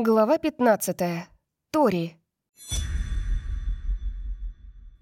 Глава 15. Тори.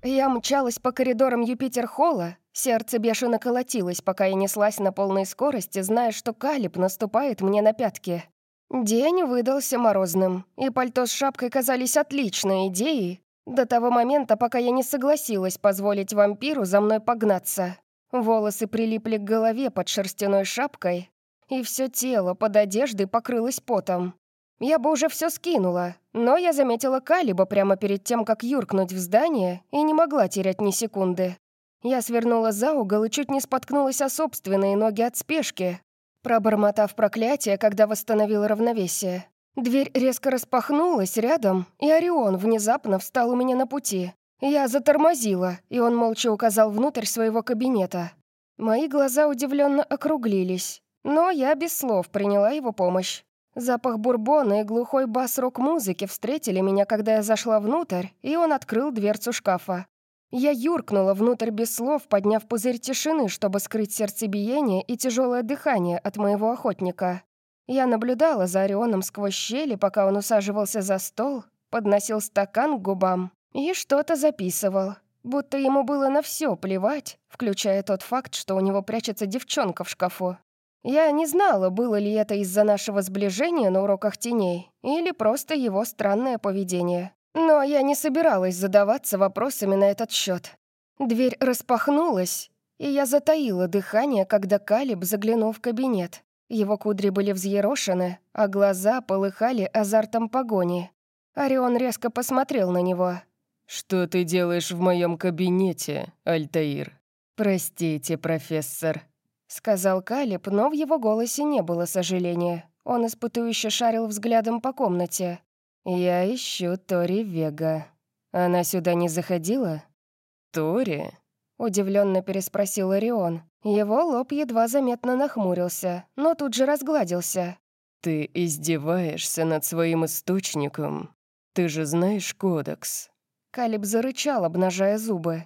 Я мчалась по коридорам Юпитер-холла, сердце бешено колотилось, пока я неслась на полной скорости, зная, что Калиб наступает мне на пятки. День выдался морозным, и пальто с шапкой казались отличной идеей до того момента, пока я не согласилась позволить вампиру за мной погнаться. Волосы прилипли к голове под шерстяной шапкой, и все тело под одеждой покрылось потом. Я бы уже все скинула, но я заметила Калиба прямо перед тем, как юркнуть в здание, и не могла терять ни секунды. Я свернула за угол и чуть не споткнулась о собственные ноги от спешки, пробормотав проклятие, когда восстановила равновесие. Дверь резко распахнулась рядом, и Орион внезапно встал у меня на пути. Я затормозила, и он молча указал внутрь своего кабинета. Мои глаза удивленно округлились, но я без слов приняла его помощь. Запах бурбона и глухой бас рок-музыки встретили меня, когда я зашла внутрь, и он открыл дверцу шкафа. Я юркнула внутрь без слов, подняв пузырь тишины, чтобы скрыть сердцебиение и тяжелое дыхание от моего охотника. Я наблюдала за Орионом сквозь щели, пока он усаживался за стол, подносил стакан к губам и что-то записывал, будто ему было на все плевать, включая тот факт, что у него прячется девчонка в шкафу. Я не знала, было ли это из-за нашего сближения на уроках теней или просто его странное поведение. Но я не собиралась задаваться вопросами на этот счет. Дверь распахнулась, и я затаила дыхание, когда Калиб заглянул в кабинет. Его кудри были взъерошены, а глаза полыхали азартом погони. Орион резко посмотрел на него. «Что ты делаешь в моем кабинете, Альтаир?» «Простите, профессор», — сказал Калиб, но в его голосе не было сожаления. Он испытующе шарил взглядом по комнате. «Я ищу Тори Вега. Она сюда не заходила?» «Тори?» — удивленно переспросил Орион. Его лоб едва заметно нахмурился, но тут же разгладился. «Ты издеваешься над своим источником? Ты же знаешь кодекс?» Калиб зарычал, обнажая зубы.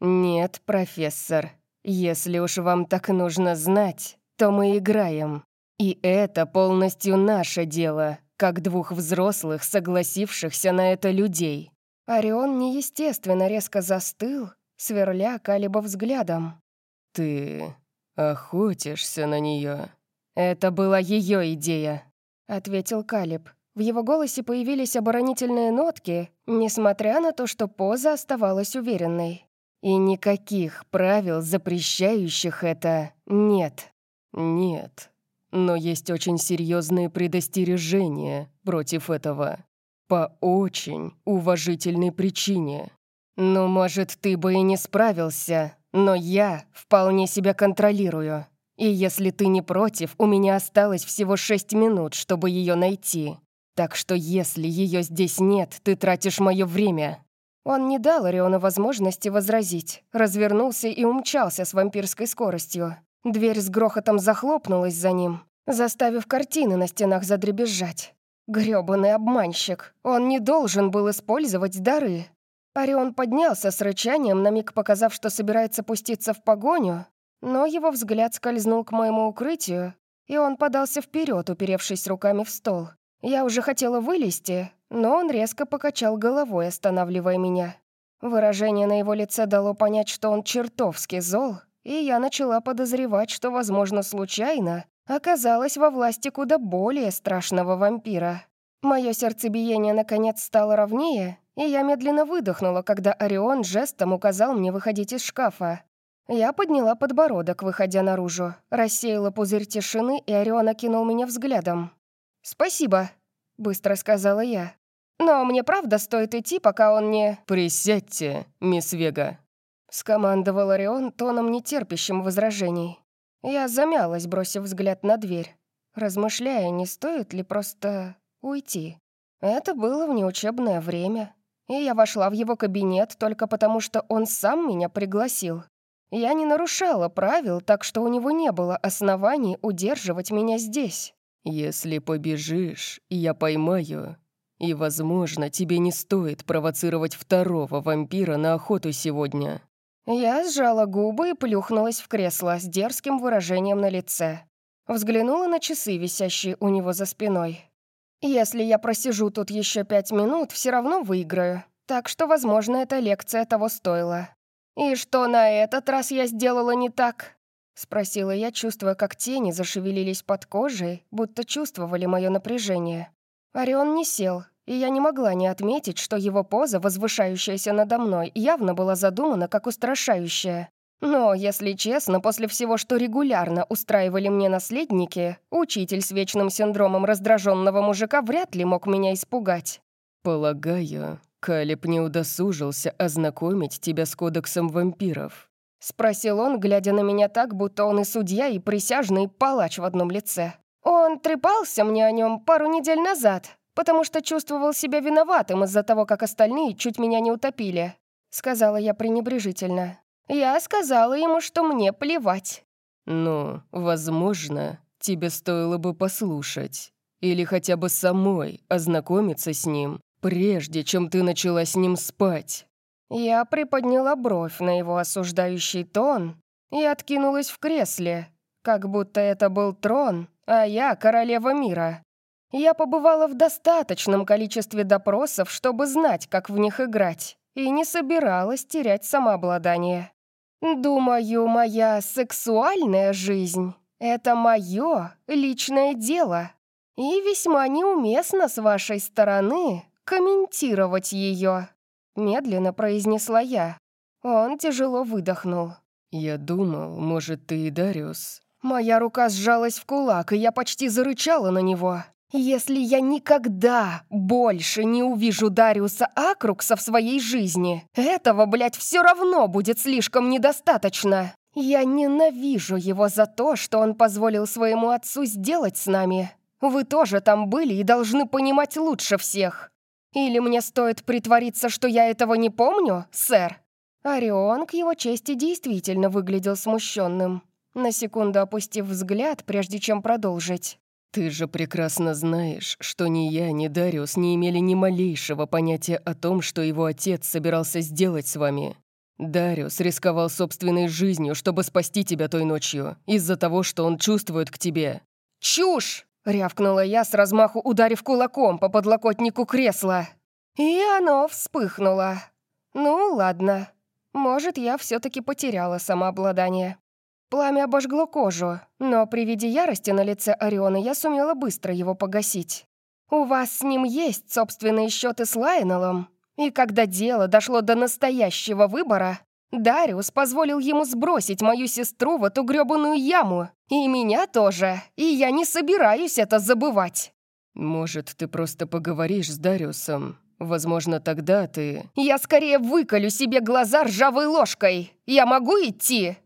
«Нет, профессор, если уж вам так нужно знать, то мы играем. И это полностью наше дело, как двух взрослых, согласившихся на это людей». Орион неестественно резко застыл, сверля Калиба взглядом. «Ты охотишься на нее. «Это была ее идея», — ответил Калиб. В его голосе появились оборонительные нотки, несмотря на то, что поза оставалась уверенной. И никаких правил, запрещающих это, нет. Нет. Но есть очень серьезные предостережения против этого. По очень уважительной причине. Ну, может, ты бы и не справился, но я вполне себя контролирую. И если ты не против, у меня осталось всего шесть минут, чтобы ее найти. Так что если ее здесь нет, ты тратишь мое время. Он не дал Ориону возможности возразить, развернулся и умчался с вампирской скоростью. Дверь с грохотом захлопнулась за ним, заставив картины на стенах задребезжать. Грёбаный обманщик, он не должен был использовать дары. Орион поднялся с рычанием, на миг показав, что собирается пуститься в погоню, но его взгляд скользнул к моему укрытию, и он подался вперед, уперевшись руками в стол. Я уже хотела вылезти, но он резко покачал головой, останавливая меня. Выражение на его лице дало понять, что он чертовски зол, и я начала подозревать, что, возможно, случайно оказалась во власти куда более страшного вампира. Мое сердцебиение, наконец, стало ровнее, и я медленно выдохнула, когда Орион жестом указал мне выходить из шкафа. Я подняла подбородок, выходя наружу, рассеяла пузырь тишины, и Орион окинул меня взглядом. «Спасибо», — быстро сказала я. Но мне правда стоит идти, пока он не...» «Присядьте, мисс Вега», — скомандовал Орион тоном нетерпящим возражений. Я замялась, бросив взгляд на дверь, размышляя, не стоит ли просто уйти. Это было внеучебное время, и я вошла в его кабинет только потому, что он сам меня пригласил. Я не нарушала правил, так что у него не было оснований удерживать меня здесь. «Если побежишь, я поймаю и, возможно, тебе не стоит провоцировать второго вампира на охоту сегодня». Я сжала губы и плюхнулась в кресло с дерзким выражением на лице. Взглянула на часы, висящие у него за спиной. Если я просижу тут еще пять минут, все равно выиграю. Так что, возможно, эта лекция того стоила. И что на этот раз я сделала не так? Спросила я, чувствуя, как тени зашевелились под кожей, будто чувствовали мое напряжение. Орион не сел, и я не могла не отметить, что его поза, возвышающаяся надо мной, явно была задумана как устрашающая. Но, если честно, после всего, что регулярно устраивали мне наследники, учитель с вечным синдромом раздраженного мужика вряд ли мог меня испугать. «Полагаю, Калиб не удосужился ознакомить тебя с кодексом вампиров», — спросил он, глядя на меня так, будто он и судья, и присяжный палач в одном лице. «Он трепался мне о нем пару недель назад, потому что чувствовал себя виноватым из-за того, как остальные чуть меня не утопили», — сказала я пренебрежительно. Я сказала ему, что мне плевать. «Ну, возможно, тебе стоило бы послушать. Или хотя бы самой ознакомиться с ним, прежде чем ты начала с ним спать». Я приподняла бровь на его осуждающий тон и откинулась в кресле, как будто это был трон, а я королева мира. Я побывала в достаточном количестве допросов, чтобы знать, как в них играть, и не собиралась терять самообладание. Думаю, моя сексуальная жизнь — это мое личное дело, и весьма неуместно с вашей стороны комментировать ее», — медленно произнесла я. Он тяжело выдохнул. «Я думал, может, ты и Дариус». Моя рука сжалась в кулак, и я почти зарычала на него. Если я никогда больше не увижу Дариуса Акрукса в своей жизни, этого, блядь, все равно будет слишком недостаточно. Я ненавижу его за то, что он позволил своему отцу сделать с нами. Вы тоже там были и должны понимать лучше всех. Или мне стоит притвориться, что я этого не помню, сэр?» Орион к его чести действительно выглядел смущенным, на секунду опустив взгляд, прежде чем продолжить. «Ты же прекрасно знаешь, что ни я, ни Дариус не имели ни малейшего понятия о том, что его отец собирался сделать с вами. Дариус рисковал собственной жизнью, чтобы спасти тебя той ночью, из-за того, что он чувствует к тебе». «Чушь!» — рявкнула я с размаху, ударив кулаком по подлокотнику кресла. И оно вспыхнуло. «Ну, ладно. Может, я все таки потеряла самообладание. Пламя обожгло кожу, но при виде ярости на лице Ориона я сумела быстро его погасить. «У вас с ним есть собственные счеты с Лайнелом, и когда дело дошло до настоящего выбора, Дариус позволил ему сбросить мою сестру в эту грёбаную яму, и меня тоже, и я не собираюсь это забывать». «Может, ты просто поговоришь с Дариусом? Возможно, тогда ты...» «Я скорее выколю себе глаза ржавой ложкой. Я могу идти?»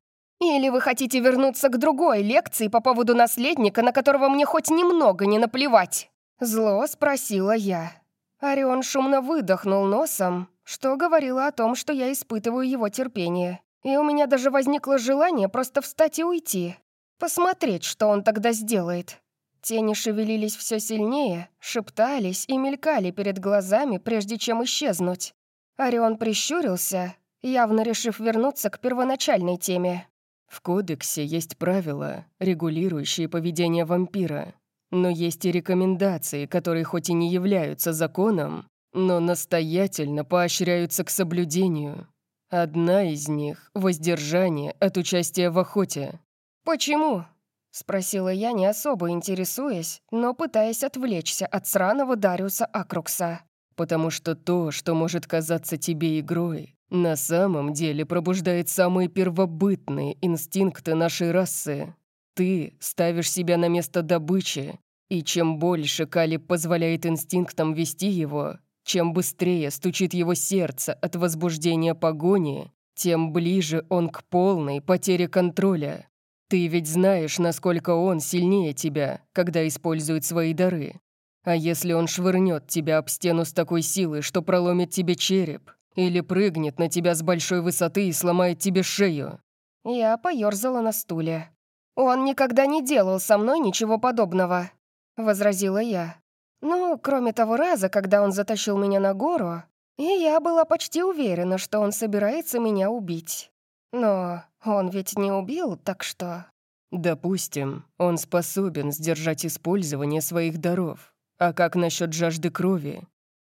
Или вы хотите вернуться к другой лекции по поводу наследника, на которого мне хоть немного не наплевать?» Зло спросила я. Орион шумно выдохнул носом, что говорило о том, что я испытываю его терпение. И у меня даже возникло желание просто встать и уйти. Посмотреть, что он тогда сделает. Тени шевелились все сильнее, шептались и мелькали перед глазами, прежде чем исчезнуть. Орион прищурился, явно решив вернуться к первоначальной теме. В кодексе есть правила, регулирующие поведение вампира. Но есть и рекомендации, которые хоть и не являются законом, но настоятельно поощряются к соблюдению. Одна из них — воздержание от участия в охоте. «Почему?» — спросила я, не особо интересуясь, но пытаясь отвлечься от сраного Дариуса Акрукса. «Потому что то, что может казаться тебе игрой, на самом деле пробуждает самые первобытные инстинкты нашей расы. Ты ставишь себя на место добычи, и чем больше Калиб позволяет инстинктам вести его, чем быстрее стучит его сердце от возбуждения погони, тем ближе он к полной потере контроля. Ты ведь знаешь, насколько он сильнее тебя, когда использует свои дары. А если он швырнет тебя об стену с такой силой, что проломит тебе череп, или прыгнет на тебя с большой высоты и сломает тебе шею». Я поёрзала на стуле. «Он никогда не делал со мной ничего подобного», — возразила я. «Ну, кроме того раза, когда он затащил меня на гору, и я была почти уверена, что он собирается меня убить. Но он ведь не убил, так что...» «Допустим, он способен сдержать использование своих даров. А как насчет жажды крови?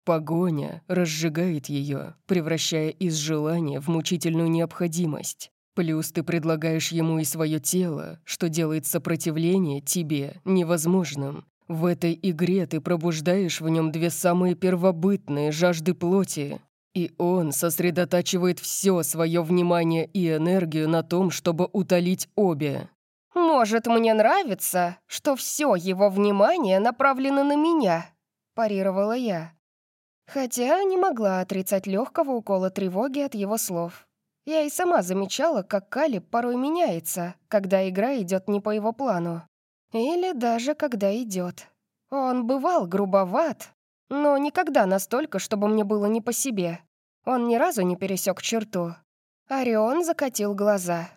Погоня разжигает ее, превращая из желания в мучительную необходимость. Плюс ты предлагаешь ему и свое тело, что делает сопротивление тебе невозможным. В этой игре ты пробуждаешь в нем две самые первобытные жажды плоти, и он сосредотачивает все свое внимание и энергию на том, чтобы утолить обе. «Может, мне нравится, что все его внимание направлено на меня», — парировала я. Хотя не могла отрицать легкого укола тревоги от его слов. Я и сама замечала, как Калиб порой меняется, когда игра идет не по его плану. Или даже когда идет. Он бывал грубоват, но никогда настолько, чтобы мне было не по себе. Он ни разу не пересек черту. Орион закатил глаза.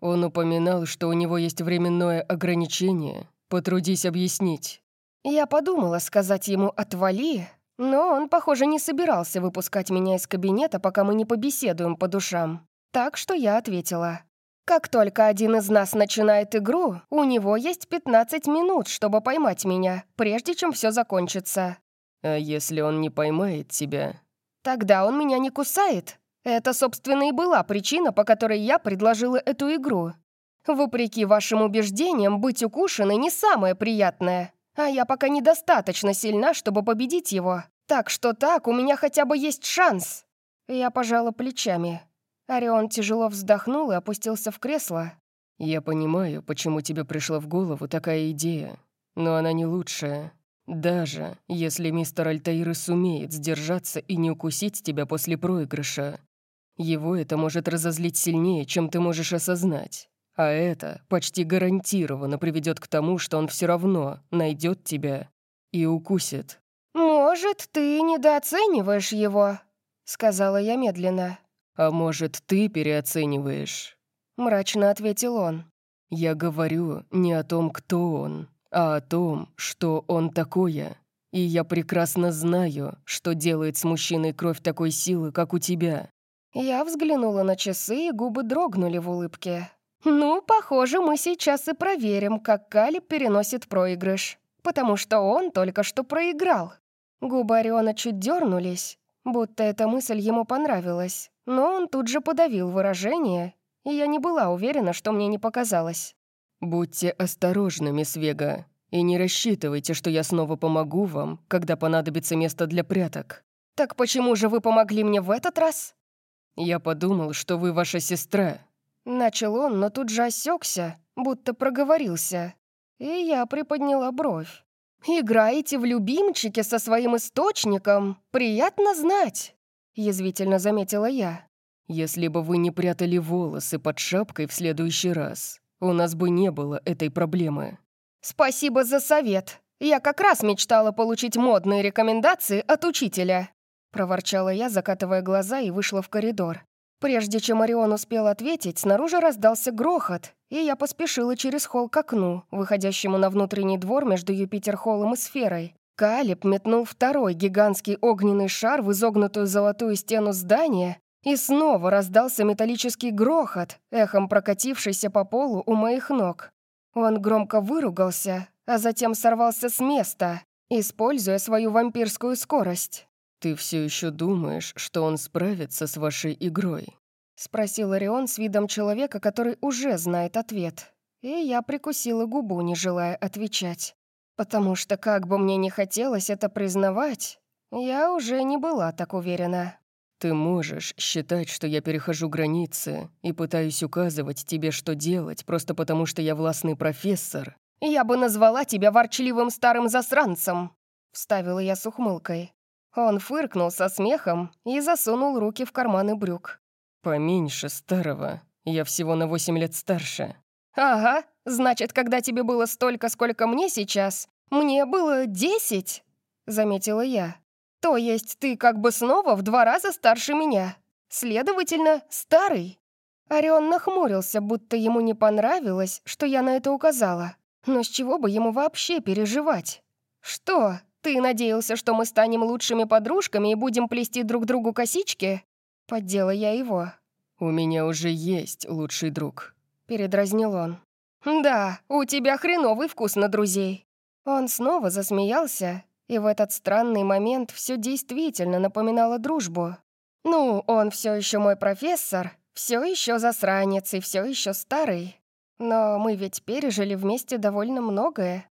Он упоминал, что у него есть временное ограничение. Потрудись объяснить. Я подумала сказать ему «отвали», но он, похоже, не собирался выпускать меня из кабинета, пока мы не побеседуем по душам. Так что я ответила. Как только один из нас начинает игру, у него есть 15 минут, чтобы поймать меня, прежде чем все закончится. А если он не поймает тебя? Тогда он меня не кусает. Это, собственно, и была причина, по которой я предложила эту игру. Вопреки вашим убеждениям, быть укушенной не самое приятное. А я пока недостаточно сильна, чтобы победить его. Так что так, у меня хотя бы есть шанс. Я пожала плечами. Орион тяжело вздохнул и опустился в кресло. «Я понимаю, почему тебе пришла в голову такая идея, но она не лучшая. Даже если мистер Альтаир сумеет сдержаться и не укусить тебя после проигрыша, его это может разозлить сильнее, чем ты можешь осознать. А это почти гарантированно приведет к тому, что он все равно найдет тебя и укусит. «Может, ты недооцениваешь его?» — сказала я медленно. «А может, ты переоцениваешь?» — мрачно ответил он. «Я говорю не о том, кто он, а о том, что он такое. И я прекрасно знаю, что делает с мужчиной кровь такой силы, как у тебя». Я взглянула на часы, и губы дрогнули в улыбке. «Ну, похоже, мы сейчас и проверим, как Калиб переносит проигрыш, потому что он только что проиграл». Губы Ориона чуть дернулись, будто эта мысль ему понравилась, но он тут же подавил выражение, и я не была уверена, что мне не показалось. «Будьте осторожны, мисс Вега, и не рассчитывайте, что я снова помогу вам, когда понадобится место для пряток». «Так почему же вы помогли мне в этот раз?» «Я подумал, что вы ваша сестра». Начал он, но тут же осекся, будто проговорился. И я приподняла бровь. «Играете в любимчики со своим источником? Приятно знать!» Язвительно заметила я. «Если бы вы не прятали волосы под шапкой в следующий раз, у нас бы не было этой проблемы». «Спасибо за совет. Я как раз мечтала получить модные рекомендации от учителя», проворчала я, закатывая глаза и вышла в коридор. Прежде чем Орион успел ответить, снаружи раздался грохот, и я поспешила через холл к окну, выходящему на внутренний двор между Юпитер-холлом и сферой. Калиб метнул второй гигантский огненный шар в изогнутую золотую стену здания, и снова раздался металлический грохот, эхом прокатившийся по полу у моих ног. Он громко выругался, а затем сорвался с места, используя свою вампирскую скорость. «Ты все еще думаешь, что он справится с вашей игрой?» — спросил Орион с видом человека, который уже знает ответ. И я прикусила губу, не желая отвечать. Потому что, как бы мне не хотелось это признавать, я уже не была так уверена. Ты можешь считать, что я перехожу границы и пытаюсь указывать тебе, что делать, просто потому что я властный профессор. Я бы назвала тебя ворчливым старым засранцем, вставила я с ухмылкой. Он фыркнул со смехом и засунул руки в карманы брюк. «Поменьше старого. Я всего на восемь лет старше». «Ага, значит, когда тебе было столько, сколько мне сейчас, мне было десять», — заметила я. То есть ты как бы снова в два раза старше меня. Следовательно, старый». Орион нахмурился, будто ему не понравилось, что я на это указала. Но с чего бы ему вообще переживать? «Что, ты надеялся, что мы станем лучшими подружками и будем плести друг другу косички?» Поддела я его. «У меня уже есть лучший друг», — передразнил он. «Да, у тебя хреновый вкус на друзей». Он снова засмеялся, И в этот странный момент все действительно напоминало дружбу. Ну, он все еще мой профессор, все еще засранец и все еще старый. Но мы ведь пережили вместе довольно многое.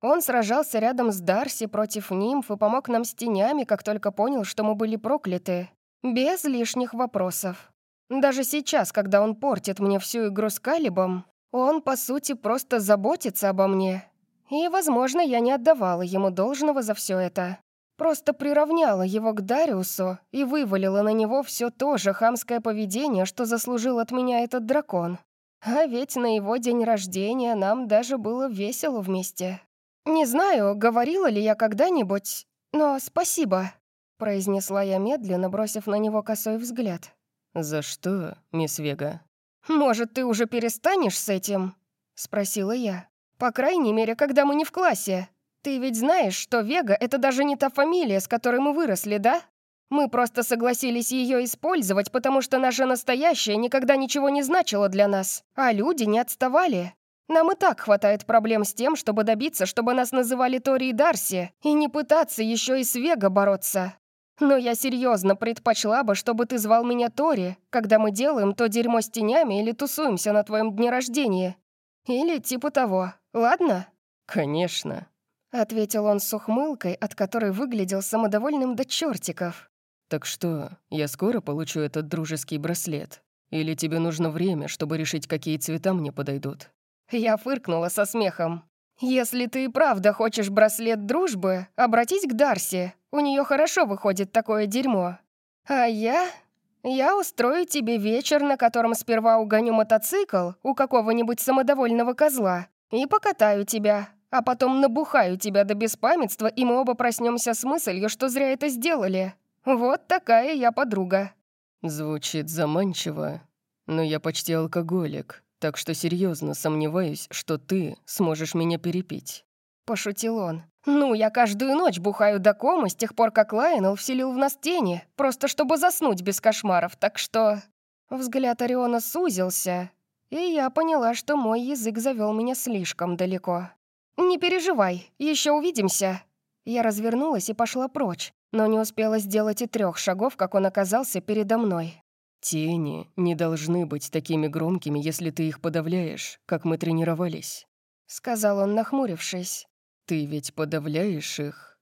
Он сражался рядом с Дарси против нимф и помог нам с тенями, как только понял, что мы были прокляты. Без лишних вопросов. Даже сейчас, когда он портит мне всю игру с Калибом, он, по сути, просто заботится обо мне. И, возможно, я не отдавала ему должного за все это. Просто приравняла его к Дариусу и вывалила на него все то же хамское поведение, что заслужил от меня этот дракон. А ведь на его день рождения нам даже было весело вместе. Не знаю, говорила ли я когда-нибудь, но спасибо, произнесла я медленно, бросив на него косой взгляд. «За что, мисс Вега?» «Может, ты уже перестанешь с этим?» — спросила я. «По крайней мере, когда мы не в классе. Ты ведь знаешь, что Вега — это даже не та фамилия, с которой мы выросли, да? Мы просто согласились ее использовать, потому что наша настоящая никогда ничего не значила для нас, а люди не отставали. Нам и так хватает проблем с тем, чтобы добиться, чтобы нас называли Тори и Дарси, и не пытаться еще и с Вега бороться. Но я серьезно предпочла бы, чтобы ты звал меня Тори, когда мы делаем то дерьмо с тенями или тусуемся на твоем дне рождения. Или типа того, ладно?» «Конечно», — ответил он с ухмылкой, от которой выглядел самодовольным до чертиков. «Так что, я скоро получу этот дружеский браслет? Или тебе нужно время, чтобы решить, какие цвета мне подойдут?» Я фыркнула со смехом. «Если ты и правда хочешь браслет дружбы, обратись к Дарси. У нее хорошо выходит такое дерьмо. А я... Я устрою тебе вечер, на котором сперва угоню мотоцикл у какого-нибудь самодовольного козла и покатаю тебя, а потом набухаю тебя до беспамятства, и мы оба проснемся с мыслью, что зря это сделали. Вот такая я подруга». Звучит заманчиво, но я почти алкоголик, так что серьезно сомневаюсь, что ты сможешь меня перепить». Пошутил он. «Ну, я каждую ночь бухаю до комы с тех пор, как Лайонел вселил в нас тени, просто чтобы заснуть без кошмаров, так что...» Взгляд Ориона сузился, и я поняла, что мой язык завел меня слишком далеко. «Не переживай, еще увидимся». Я развернулась и пошла прочь, но не успела сделать и трех шагов, как он оказался передо мной. «Тени не должны быть такими громкими, если ты их подавляешь, как мы тренировались», — сказал он, нахмурившись. «Ты ведь подавляешь их?»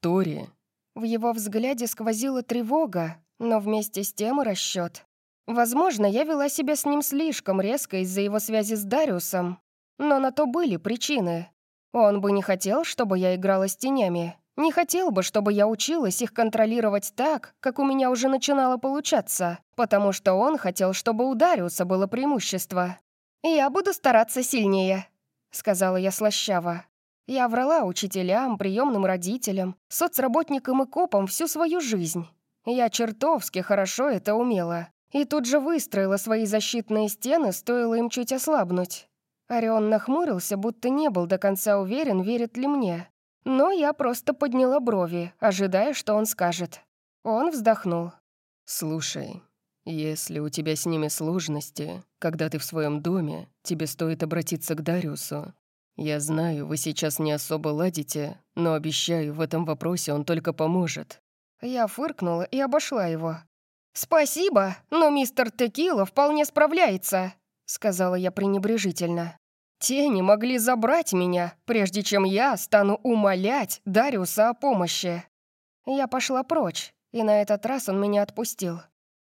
«Тори». В его взгляде сквозила тревога, но вместе с тем и расчет. Возможно, я вела себя с ним слишком резко из-за его связи с Дариусом, но на то были причины. Он бы не хотел, чтобы я играла с тенями, не хотел бы, чтобы я училась их контролировать так, как у меня уже начинало получаться, потому что он хотел, чтобы у Дариуса было преимущество. «Я буду стараться сильнее», — сказала я слащаво. Я врала учителям, приемным родителям, соцработникам и копам всю свою жизнь. Я чертовски хорошо это умела. И тут же выстроила свои защитные стены, стоило им чуть ослабнуть. Орион нахмурился, будто не был до конца уверен, верит ли мне. Но я просто подняла брови, ожидая, что он скажет. Он вздохнул. «Слушай, если у тебя с ними сложности, когда ты в своем доме, тебе стоит обратиться к Дариусу. Я знаю, вы сейчас не особо ладите, но обещаю, в этом вопросе он только поможет». Я фыркнула и обошла его. «Спасибо, но мистер Текила вполне справляется», — сказала я пренебрежительно. Тени могли забрать меня, прежде чем я стану умолять Дариуса о помощи. Я пошла прочь, и на этот раз он меня отпустил.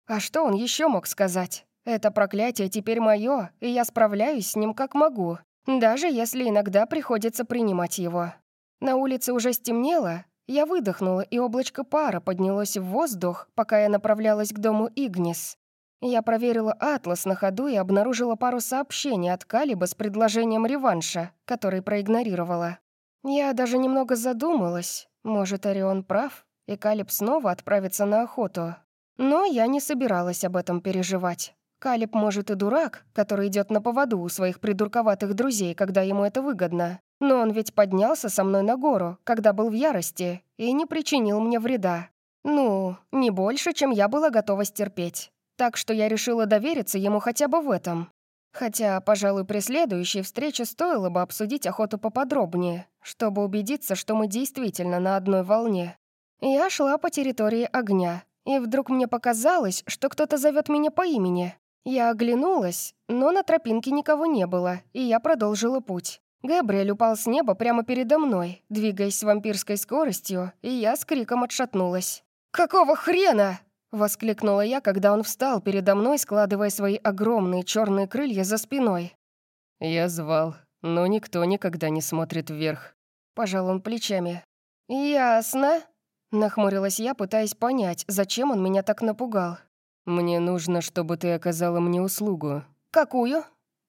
А что он еще мог сказать? Это проклятие теперь мое, и я справляюсь с ним как могу, даже если иногда приходится принимать его. На улице уже стемнело, я выдохнула, и облачко пара поднялось в воздух, пока я направлялась к дому Игнис. Я проверила атлас на ходу и обнаружила пару сообщений от Калиба с предложением реванша, который проигнорировала. Я даже немного задумалась, может, Орион прав, и Калиб снова отправится на охоту. Но я не собиралась об этом переживать. Калиб, может, и дурак, который идет на поводу у своих придурковатых друзей, когда ему это выгодно. Но он ведь поднялся со мной на гору, когда был в ярости, и не причинил мне вреда. Ну, не больше, чем я была готова стерпеть так что я решила довериться ему хотя бы в этом. Хотя, пожалуй, при следующей встрече стоило бы обсудить охоту поподробнее, чтобы убедиться, что мы действительно на одной волне. Я шла по территории огня, и вдруг мне показалось, что кто-то зовет меня по имени. Я оглянулась, но на тропинке никого не было, и я продолжила путь. Габриэль упал с неба прямо передо мной, двигаясь с вампирской скоростью, и я с криком отшатнулась. «Какого хрена?» — воскликнула я, когда он встал передо мной, складывая свои огромные черные крылья за спиной. «Я звал, но никто никогда не смотрит вверх», — пожал он плечами. «Ясно», — нахмурилась я, пытаясь понять, зачем он меня так напугал. «Мне нужно, чтобы ты оказала мне услугу». «Какую?»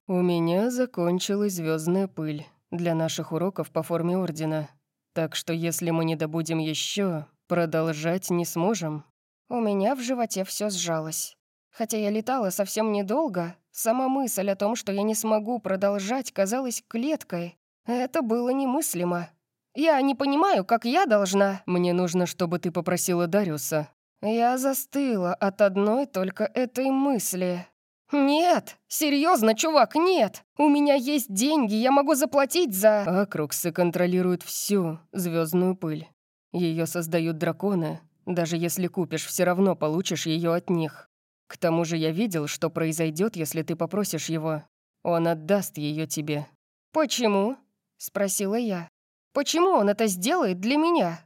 «У меня закончилась звездная пыль для наших уроков по форме Ордена. Так что если мы не добудем еще, продолжать не сможем». У меня в животе все сжалось. Хотя я летала совсем недолго, сама мысль о том, что я не смогу продолжать, казалась клеткой. Это было немыслимо. Я не понимаю, как я должна... Мне нужно, чтобы ты попросила Дариуса. Я застыла от одной только этой мысли. «Нет! Серьезно, чувак, нет! У меня есть деньги, я могу заплатить за...» Акруксы контролируют всю звездную пыль. Ее создают драконы. Даже если купишь, все равно получишь ее от них. К тому же я видел, что произойдет, если ты попросишь его. Он отдаст ее тебе. «Почему?» — спросила я. «Почему он это сделает для меня?»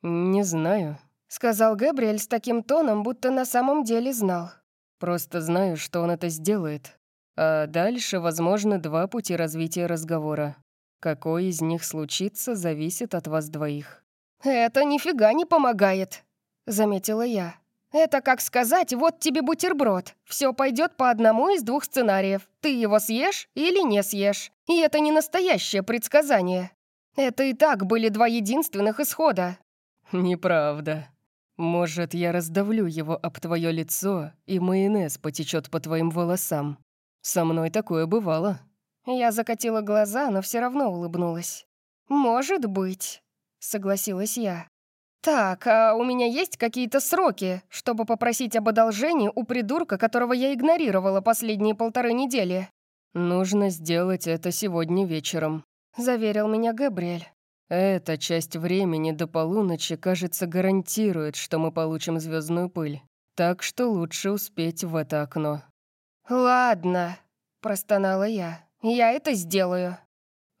«Не знаю», — сказал Габриэль с таким тоном, будто на самом деле знал. Просто знаю, что он это сделает. А дальше, возможно, два пути развития разговора. Какой из них случится, зависит от вас двоих. «Это нифига не помогает», — заметила я. «Это как сказать, вот тебе бутерброд. Все пойдет по одному из двух сценариев. Ты его съешь или не съешь. И это не настоящее предсказание. Это и так были два единственных исхода». «Неправда», «Может, я раздавлю его об твое лицо, и майонез потечет по твоим волосам. Со мной такое бывало». Я закатила глаза, но все равно улыбнулась. «Может быть», — согласилась я. «Так, а у меня есть какие-то сроки, чтобы попросить об одолжении у придурка, которого я игнорировала последние полторы недели?» «Нужно сделать это сегодня вечером», — заверил меня Габриэль. Эта часть времени до полуночи, кажется, гарантирует, что мы получим звездную пыль. Так что лучше успеть в это окно. «Ладно», — простонала я. «Я это сделаю».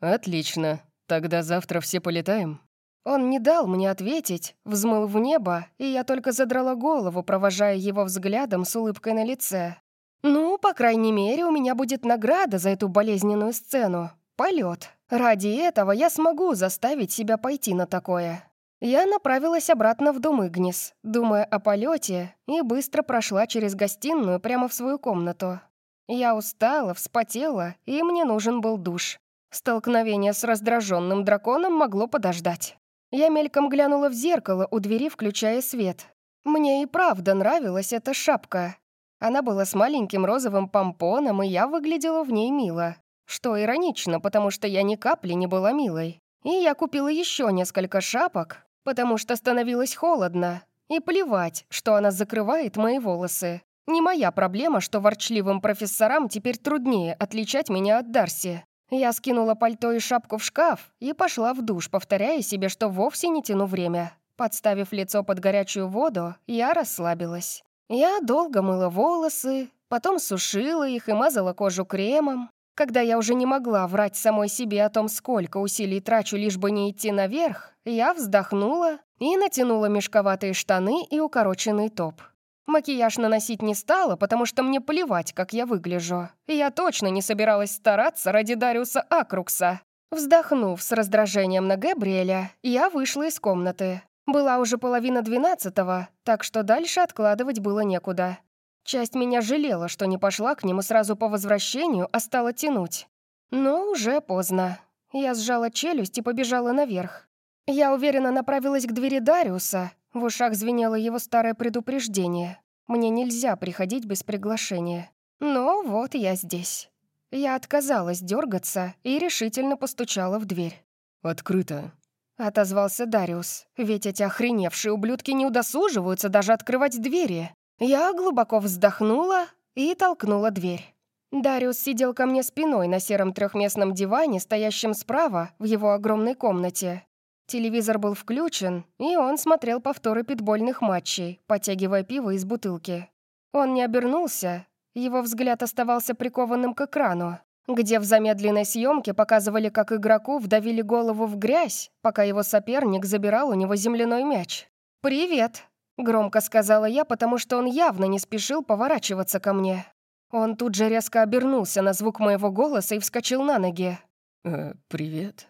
«Отлично. Тогда завтра все полетаем?» Он не дал мне ответить, взмыл в небо, и я только задрала голову, провожая его взглядом с улыбкой на лице. «Ну, по крайней мере, у меня будет награда за эту болезненную сцену. Полет. Ради этого я смогу заставить себя пойти на такое. Я направилась обратно в дом Игнис, думая о полете, и быстро прошла через гостиную прямо в свою комнату. Я устала, вспотела, и мне нужен был душ. Столкновение с раздраженным драконом могло подождать. Я мельком глянула в зеркало у двери, включая свет. Мне и правда нравилась эта шапка. Она была с маленьким розовым помпоном, и я выглядела в ней мило. Что иронично, потому что я ни капли не была милой. И я купила еще несколько шапок, потому что становилось холодно. И плевать, что она закрывает мои волосы. Не моя проблема, что ворчливым профессорам теперь труднее отличать меня от Дарси. Я скинула пальто и шапку в шкаф и пошла в душ, повторяя себе, что вовсе не тяну время. Подставив лицо под горячую воду, я расслабилась. Я долго мыла волосы, потом сушила их и мазала кожу кремом, когда я уже не могла врать самой себе о том, сколько усилий трачу, лишь бы не идти наверх, я вздохнула и натянула мешковатые штаны и укороченный топ. Макияж наносить не стала, потому что мне плевать, как я выгляжу. Я точно не собиралась стараться ради Дариуса Акрукса. Вздохнув с раздражением на Габриэля, я вышла из комнаты. Была уже половина двенадцатого, так что дальше откладывать было некуда. Часть меня жалела, что не пошла к нему сразу по возвращению, а стала тянуть. Но уже поздно. Я сжала челюсть и побежала наверх. Я уверенно направилась к двери Дариуса. В ушах звенело его старое предупреждение. Мне нельзя приходить без приглашения. Но вот я здесь. Я отказалась дергаться и решительно постучала в дверь. «Открыто», — отозвался Дариус. «Ведь эти охреневшие ублюдки не удосуживаются даже открывать двери». Я глубоко вздохнула и толкнула дверь. Дариус сидел ко мне спиной на сером трехместном диване, стоящем справа, в его огромной комнате. Телевизор был включен, и он смотрел повторы питбольных матчей, потягивая пиво из бутылки. Он не обернулся, его взгляд оставался прикованным к экрану, где в замедленной съемке показывали, как игроку вдавили голову в грязь, пока его соперник забирал у него земляной мяч. «Привет», — громко сказала я, потому что он явно не спешил поворачиваться ко мне. Он тут же резко обернулся на звук моего голоса и вскочил на ноги. «Э, привет», —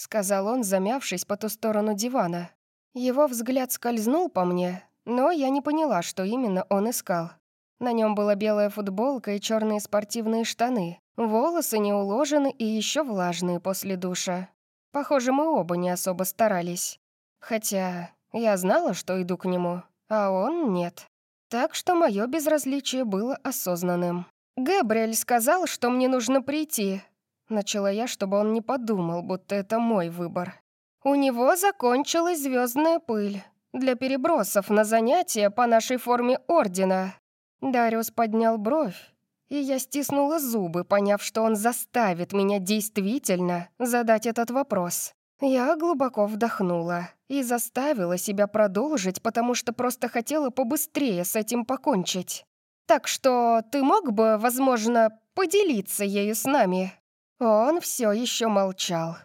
сказал он, замявшись по ту сторону дивана. Его взгляд скользнул по мне, но я не поняла, что именно он искал. На нем была белая футболка и черные спортивные штаны. Волосы не уложены и еще влажные после душа. Похоже, мы оба не особо старались. Хотя я знала, что иду к нему, а он нет. Так что мое безразличие было осознанным. «Гэбриэль сказал, что мне нужно прийти», — начала я, чтобы он не подумал, будто это мой выбор. «У него закончилась звездная пыль для перебросов на занятия по нашей форме Ордена». Дариус поднял бровь, и я стиснула зубы, поняв, что он заставит меня действительно задать этот вопрос. Я глубоко вдохнула и заставила себя продолжить, потому что просто хотела побыстрее с этим покончить. Так что ты мог бы, возможно, поделиться ею с нами?» Он все еще молчал.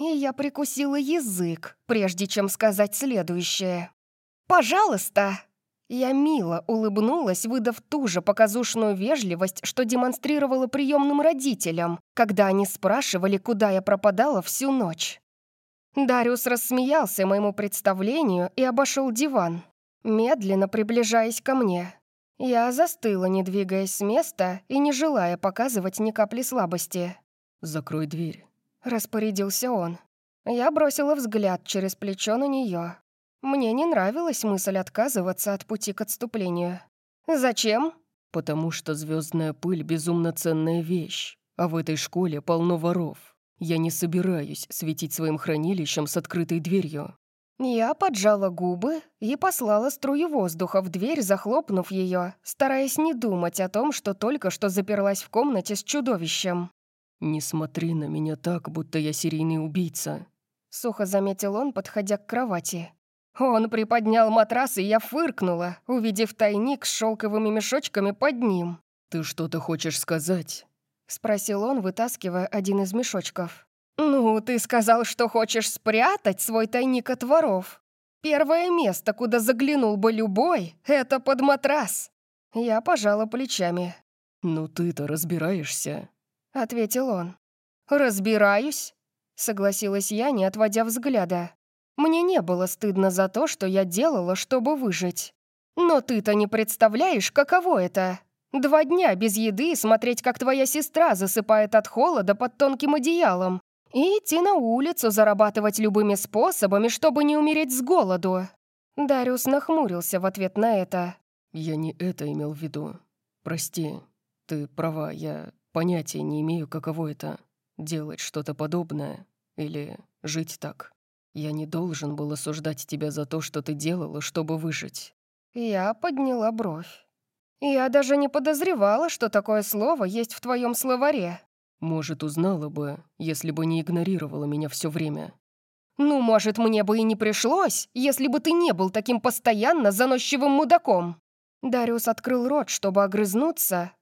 И я прикусила язык, прежде чем сказать следующее. «Пожалуйста!» Я мило улыбнулась, выдав ту же показушную вежливость, что демонстрировала приемным родителям, когда они спрашивали, куда я пропадала всю ночь. Дариус рассмеялся моему представлению и обошел диван, медленно приближаясь ко мне. Я застыла, не двигаясь с места и не желая показывать ни капли слабости. «Закрой дверь», — распорядился он. Я бросила взгляд через плечо на нее. Мне не нравилась мысль отказываться от пути к отступлению. «Зачем?» «Потому что звездная пыль — безумно ценная вещь, а в этой школе полно воров. Я не собираюсь светить своим хранилищем с открытой дверью». Я поджала губы и послала струю воздуха в дверь, захлопнув ее, стараясь не думать о том, что только что заперлась в комнате с чудовищем. «Не смотри на меня так, будто я серийный убийца», — сухо заметил он, подходя к кровати. Он приподнял матрас, и я фыркнула, увидев тайник с шелковыми мешочками под ним. «Ты что-то хочешь сказать?» — спросил он, вытаскивая один из мешочков. «Ну, ты сказал, что хочешь спрятать свой тайник от воров. Первое место, куда заглянул бы любой, это под матрас». Я пожала плечами. «Ну ты-то разбираешься», — ответил он. «Разбираюсь», — согласилась я, не отводя взгляда. Мне не было стыдно за то, что я делала, чтобы выжить. Но ты-то не представляешь, каково это Два дня без еды смотреть, как твоя сестра засыпает от холода под тонким одеялом. И идти на улицу зарабатывать любыми способами, чтобы не умереть с голоду. Дариус нахмурился в ответ на это. «Я не это имел в виду. Прости. Ты права, я понятия не имею, каково это — делать что-то подобное или жить так. Я не должен был осуждать тебя за то, что ты делала, чтобы выжить». Я подняла бровь. «Я даже не подозревала, что такое слово есть в твоем словаре». «Может, узнала бы, если бы не игнорировала меня все время». «Ну, может, мне бы и не пришлось, если бы ты не был таким постоянно заносчивым мудаком». Дариус открыл рот, чтобы огрызнуться,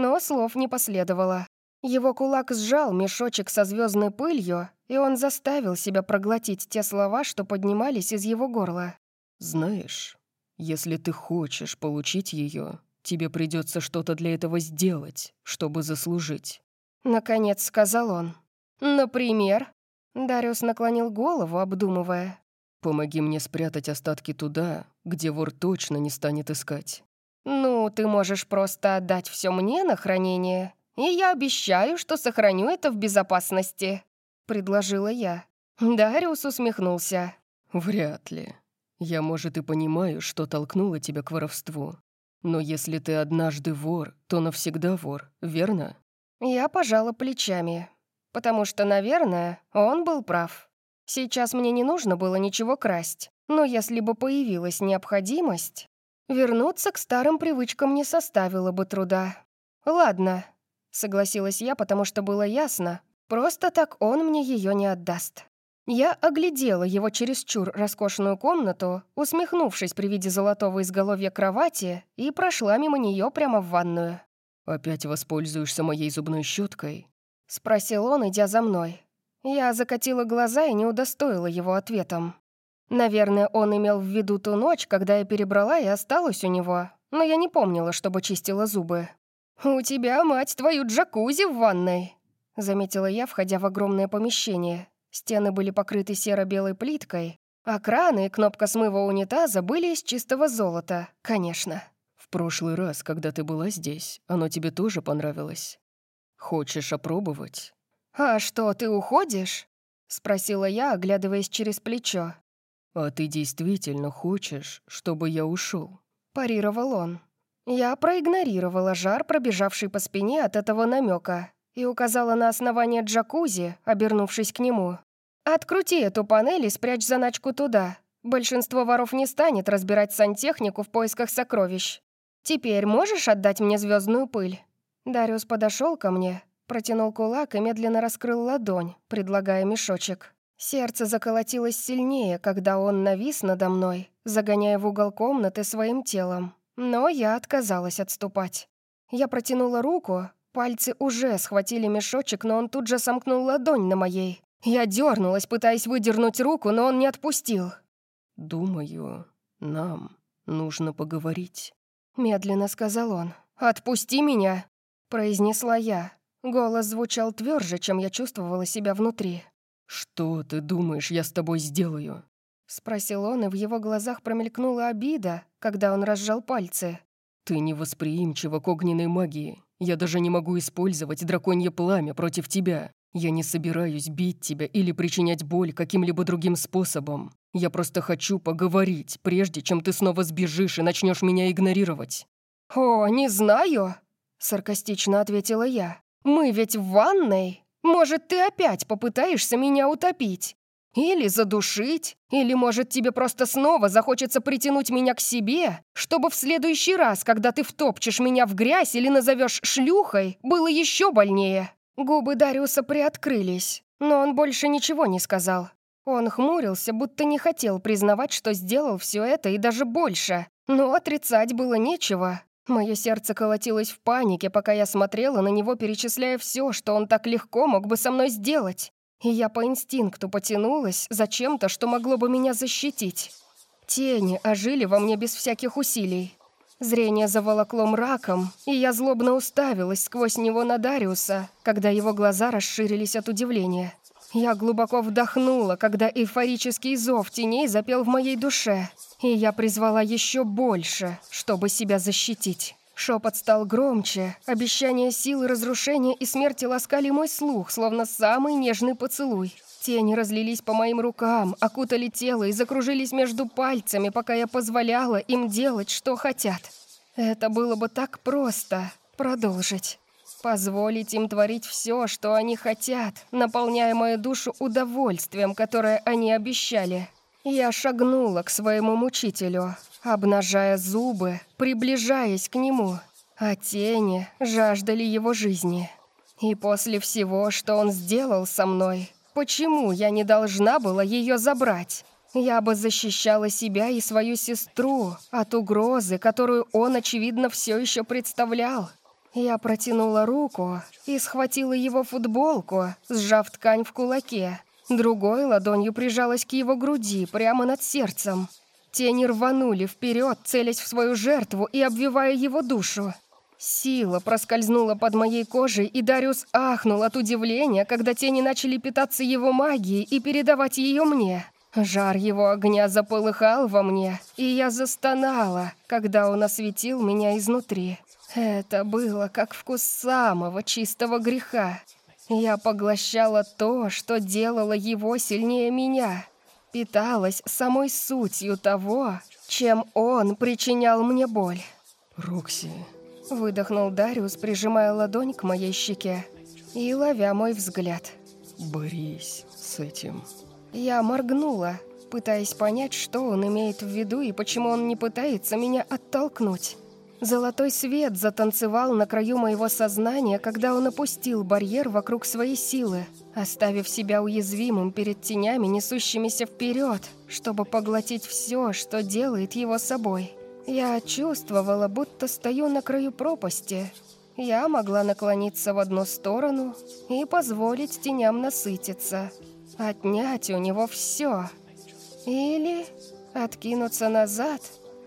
но слов не последовало. Его кулак сжал мешочек со звездной пылью, и он заставил себя проглотить те слова, что поднимались из его горла. «Знаешь, если ты хочешь получить ее, Тебе придется что-то для этого сделать, чтобы заслужить». Наконец сказал он. «Например?» Дариус наклонил голову, обдумывая. «Помоги мне спрятать остатки туда, где вор точно не станет искать». «Ну, ты можешь просто отдать все мне на хранение, и я обещаю, что сохраню это в безопасности», — предложила я. Дариус усмехнулся. «Вряд ли. Я, может, и понимаю, что толкнуло тебя к воровству. Но если ты однажды вор, то навсегда вор, верно? Я пожала плечами, потому что, наверное, он был прав. Сейчас мне не нужно было ничего красть, но если бы появилась необходимость, вернуться к старым привычкам не составило бы труда. «Ладно», — согласилась я, потому что было ясно, просто так он мне ее не отдаст. Я оглядела его чересчур роскошную комнату, усмехнувшись при виде золотого изголовья кровати, и прошла мимо нее прямо в ванную. «Опять воспользуешься моей зубной щеткой? спросил он, идя за мной. Я закатила глаза и не удостоила его ответом. Наверное, он имел в виду ту ночь, когда я перебрала и осталась у него, но я не помнила, чтобы чистила зубы. «У тебя, мать твою, джакузи в ванной!» — заметила я, входя в огромное помещение. Стены были покрыты серо-белой плиткой, а краны и кнопка смыва унитаза были из чистого золота, конечно. «В прошлый раз, когда ты была здесь, оно тебе тоже понравилось. Хочешь опробовать?» «А что, ты уходишь?» — спросила я, оглядываясь через плечо. «А ты действительно хочешь, чтобы я ушел? парировал он. Я проигнорировала жар, пробежавший по спине от этого намека, и указала на основание джакузи, обернувшись к нему. «Открути эту панель и спрячь заначку туда. Большинство воров не станет разбирать сантехнику в поисках сокровищ. Теперь можешь отдать мне звездную пыль?» Дариус подошел ко мне, Протянул кулак и медленно раскрыл ладонь, предлагая мешочек. Сердце заколотилось сильнее, когда он навис надо мной, загоняя в угол комнаты своим телом. Но я отказалась отступать. Я протянула руку, пальцы уже схватили мешочек, но он тут же сомкнул ладонь на моей. Я дернулась, пытаясь выдернуть руку, но он не отпустил. «Думаю, нам нужно поговорить», — медленно сказал он. «Отпусти меня», — произнесла я. Голос звучал тверже, чем я чувствовала себя внутри. «Что ты думаешь, я с тобой сделаю?» Спросил он, и в его глазах промелькнула обида, когда он разжал пальцы. «Ты невосприимчива к огненной магии. Я даже не могу использовать драконье пламя против тебя. Я не собираюсь бить тебя или причинять боль каким-либо другим способом. Я просто хочу поговорить, прежде чем ты снова сбежишь и начнешь меня игнорировать». «О, не знаю», — саркастично ответила я. Мы ведь в ванной. Может, ты опять попытаешься меня утопить? Или задушить? Или, может, тебе просто снова захочется притянуть меня к себе, чтобы в следующий раз, когда ты втопчешь меня в грязь или назовешь шлюхой, было еще больнее?» Губы Дариуса приоткрылись, но он больше ничего не сказал. Он хмурился, будто не хотел признавать, что сделал все это и даже больше. Но отрицать было нечего. Мое сердце колотилось в панике, пока я смотрела на него, перечисляя все, что он так легко мог бы со мной сделать. И я по инстинкту потянулась за чем-то, что могло бы меня защитить. Тени ожили во мне без всяких усилий. Зрение заволокло мраком, и я злобно уставилась сквозь него на Дариуса, когда его глаза расширились от удивления. Я глубоко вдохнула, когда эйфорический зов теней запел в моей душе, и я призвала еще больше, чтобы себя защитить. Шепот стал громче, обещания силы разрушения и смерти ласкали мой слух, словно самый нежный поцелуй. Тени разлились по моим рукам, окутали тело и закружились между пальцами, пока я позволяла им делать, что хотят. Это было бы так просто — продолжить. Позволить им творить все, что они хотят, наполняя мою душу удовольствием, которое они обещали. Я шагнула к своему мучителю, обнажая зубы, приближаясь к нему, а тени жаждали его жизни. И после всего, что он сделал со мной, почему я не должна была ее забрать? Я бы защищала себя и свою сестру от угрозы, которую он, очевидно, все еще представлял. Я протянула руку и схватила его футболку, сжав ткань в кулаке. Другой ладонью прижалась к его груди, прямо над сердцем. Тени рванули вперед, целясь в свою жертву и обвивая его душу. Сила проскользнула под моей кожей, и Дариус ахнул от удивления, когда тени начали питаться его магией и передавать ее мне. Жар его огня заполыхал во мне, и я застонала, когда он осветил меня изнутри. Это было как вкус самого чистого греха. Я поглощала то, что делало его сильнее меня. Питалась самой сутью того, чем он причинял мне боль. «Рокси...» Выдохнул Дариус, прижимая ладонь к моей щеке и ловя мой взгляд. «Борись с этим». Я моргнула, пытаясь понять, что он имеет в виду и почему он не пытается меня оттолкнуть. Золотой свет затанцевал на краю моего сознания, когда он опустил барьер вокруг своей силы, оставив себя уязвимым перед тенями, несущимися вперед, чтобы поглотить все, что делает его собой. Я чувствовала, будто стою на краю пропасти. Я могла наклониться в одну сторону и позволить теням насытиться, отнять у него все. Или откинуться назад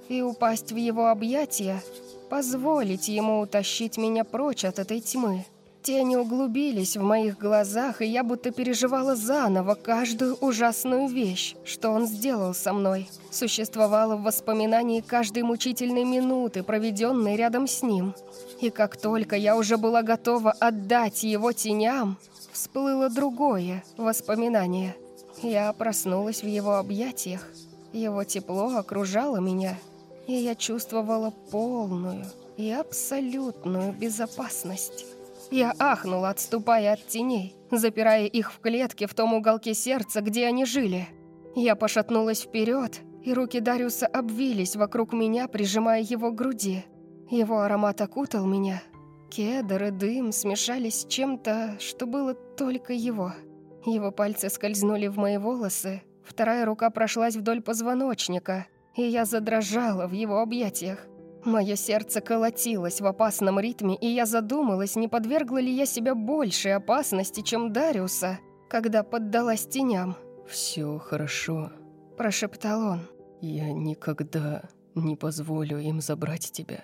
и упасть в его объятия, позволить ему утащить меня прочь от этой тьмы. Тени углубились в моих глазах, и я будто переживала заново каждую ужасную вещь, что он сделал со мной. Существовала в воспоминании каждой мучительной минуты, проведенной рядом с ним. И как только я уже была готова отдать его теням, всплыло другое воспоминание. Я проснулась в его объятиях. Его тепло окружало меня, и я чувствовала полную и абсолютную безопасность. Я ахнула, отступая от теней, запирая их в клетке в том уголке сердца, где они жили. Я пошатнулась вперед, и руки Дариуса обвились вокруг меня, прижимая его к груди. Его аромат окутал меня. Кедр и дым смешались с чем-то, что было только его. Его пальцы скользнули в мои волосы, вторая рука прошлась вдоль позвоночника, и я задрожала в его объятиях. Мое сердце колотилось в опасном ритме, и я задумалась, не подвергла ли я себя большей опасности, чем Дариуса, когда поддалась теням. «Все хорошо», – прошептал он. «Я никогда не позволю им забрать тебя».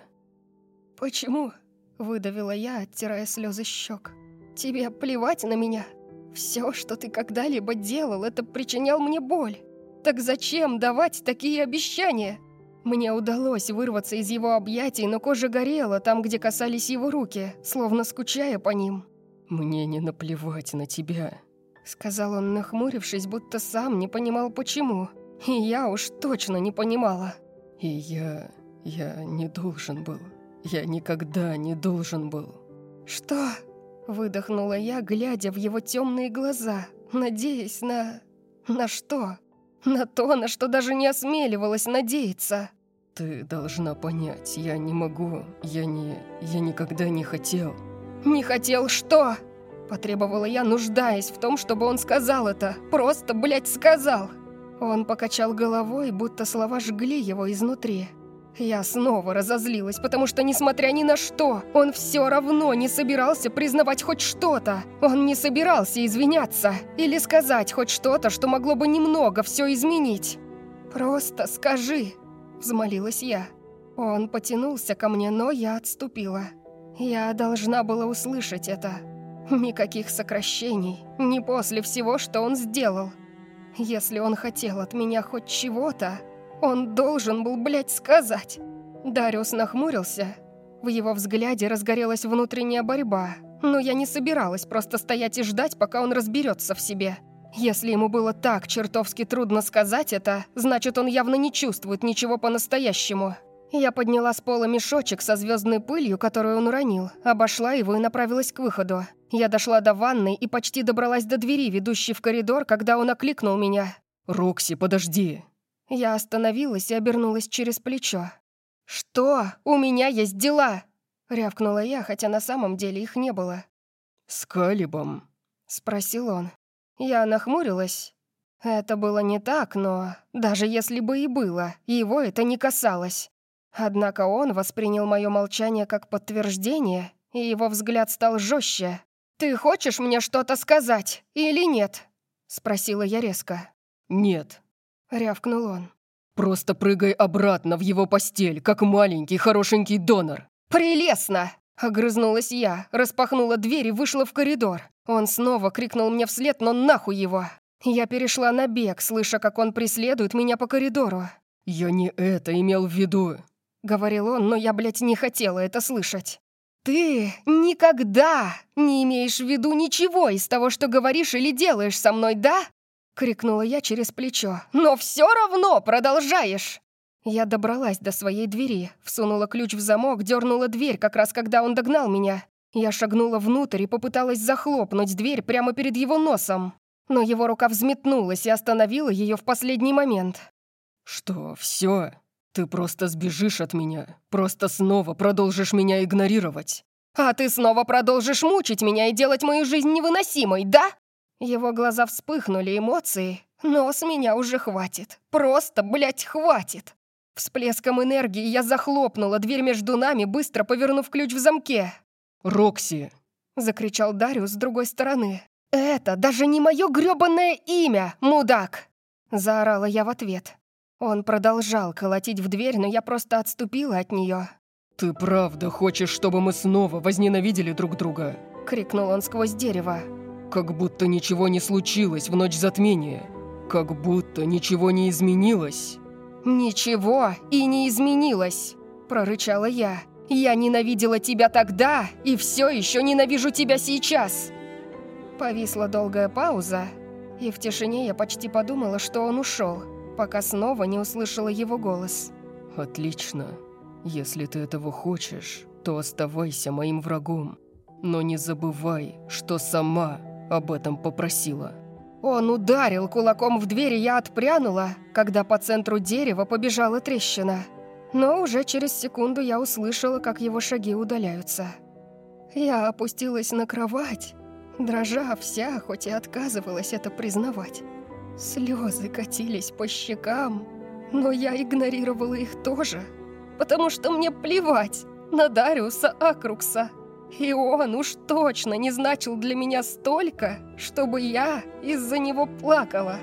«Почему?» – выдавила я, оттирая слезы щек. «Тебе плевать на меня? Все, что ты когда-либо делал, это причинял мне боль. Так зачем давать такие обещания?» Мне удалось вырваться из его объятий, но кожа горела там, где касались его руки, словно скучая по ним. «Мне не наплевать на тебя», — сказал он, нахмурившись, будто сам не понимал, почему. И я уж точно не понимала. «И я... я не должен был. Я никогда не должен был». «Что?» — выдохнула я, глядя в его темные глаза, надеясь на... на что?» На то, на что даже не осмеливалась надеяться. «Ты должна понять, я не могу, я не... я никогда не хотел». «Не хотел что?» Потребовала я, нуждаясь в том, чтобы он сказал это. Просто, блядь, сказал. Он покачал головой, будто слова жгли его изнутри. Я снова разозлилась, потому что, несмотря ни на что, он все равно не собирался признавать хоть что-то. Он не собирался извиняться или сказать хоть что-то, что могло бы немного все изменить. «Просто скажи», — взмолилась я. Он потянулся ко мне, но я отступила. Я должна была услышать это. Никаких сокращений, не после всего, что он сделал. Если он хотел от меня хоть чего-то, он должен был, блядь, сказать. Дариус нахмурился. В его взгляде разгорелась внутренняя борьба, но я не собиралась просто стоять и ждать, пока он разберется в себе. Если ему было так чертовски трудно сказать это, значит, он явно не чувствует ничего по-настоящему. Я подняла с пола мешочек со звездной пылью, которую он уронил, обошла его и направилась к выходу. Я дошла до ванной и почти добралась до двери, ведущей в коридор, когда он окликнул меня. «Рокси, подожди!» Я остановилась и обернулась через плечо. «Что? У меня есть дела!» — рявкнула я, хотя на самом деле их не было. «С Калибом?» — спросил он. Я нахмурилась. Это было не так, но даже если бы и было, его это не касалось. Однако он воспринял мое молчание как подтверждение, и его взгляд стал жестче. «Ты хочешь мне что-то сказать или нет?» — спросила я резко. «Нет», — рявкнул он. «Просто прыгай обратно в его постель, как маленький хорошенький донор». «Прелестно!» — огрызнулась я, распахнула дверь и вышла в коридор. Он снова крикнул мне вслед, но нахуй его. Я перешла на бег, слыша, как он преследует меня по коридору. «Я не это имел в виду», — говорил он, но я, блядь, не хотела это слышать. «Ты никогда не имеешь в виду ничего из того, что говоришь или делаешь со мной, да?» Крикнула я через плечо. «Но все равно продолжаешь!» Я добралась до своей двери, всунула ключ в замок, дернула дверь, как раз когда он догнал меня. Я шагнула внутрь и попыталась захлопнуть дверь прямо перед его носом. Но его рука взметнулась и остановила ее в последний момент. «Что, все? Ты просто сбежишь от меня, просто снова продолжишь меня игнорировать. А ты снова продолжишь мучить меня и делать мою жизнь невыносимой, да? Его глаза вспыхнули эмоции, но с меня уже хватит. Просто, блядь, хватит. Всплеском энергии я захлопнула дверь между нами, быстро повернув ключ в замке. «Рокси!» — закричал Дариус с другой стороны. «Это даже не мое грёбанное имя, мудак!» — заорала я в ответ. Он продолжал колотить в дверь, но я просто отступила от нее. «Ты правда хочешь, чтобы мы снова возненавидели друг друга?» — крикнул он сквозь дерево. «Как будто ничего не случилось в ночь затмения. Как будто ничего не изменилось». «Ничего и не изменилось», — прорычала я. «Я ненавидела тебя тогда и все еще ненавижу тебя сейчас». Повисла долгая пауза, и в тишине я почти подумала, что он ушел, пока снова не услышала его голос. «Отлично. Если ты этого хочешь, то оставайся моим врагом. Но не забывай, что сама об этом попросила». Он ударил кулаком в дверь, и я отпрянула, когда по центру дерева побежала трещина. Но уже через секунду я услышала, как его шаги удаляются. Я опустилась на кровать, дрожа вся, хоть и отказывалась это признавать. Слезы катились по щекам, но я игнорировала их тоже, потому что мне плевать на Дариуса Акрукса. И он уж точно не значил для меня столько, чтобы я из-за него плакала.